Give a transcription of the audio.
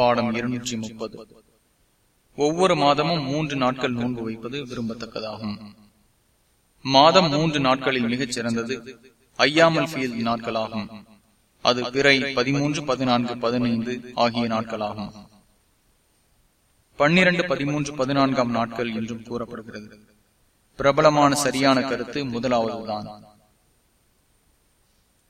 பாடம் இருநூற்றி முப்பது. ஒவ்வொரு மாதமும் மூன்று நாட்கள் நோன்பு வைப்பது விரும்பத்தக்கதாகும். மாதம் மூன்று நாட்களில் மிகச் சிறந்தது ஐயாமல் ஃபீல் நாட்களாகும். அது பிறை பதிமூன்று பதினான்கு பதினைந்து ஆகிய நாட்களாகும். பன்னிரண்டு பதிமூன்று பதினான்காம் நாட்கள் என்றும் கூறப்படுகிறது. பிரபலமான சரியான கருத்து முதலாவதுதான்.